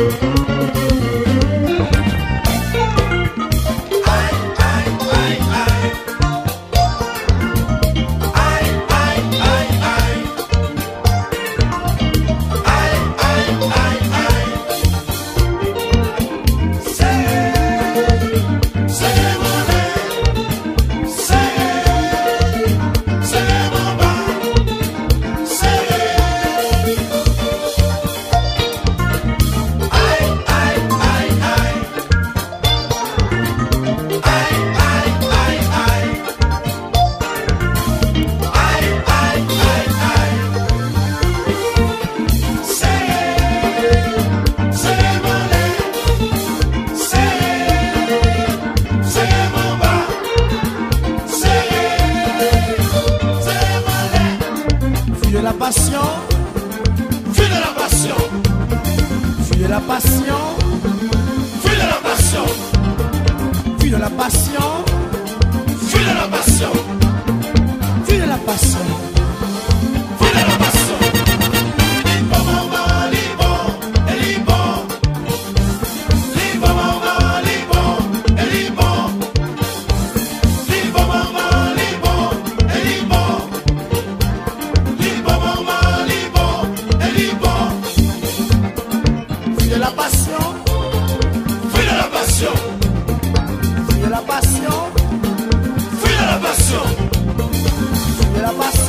Müzik passion, de la passion, fuis de la passion, fuis de la passion, fuis de la passion, fuis de la passion, fuis de la passion. para.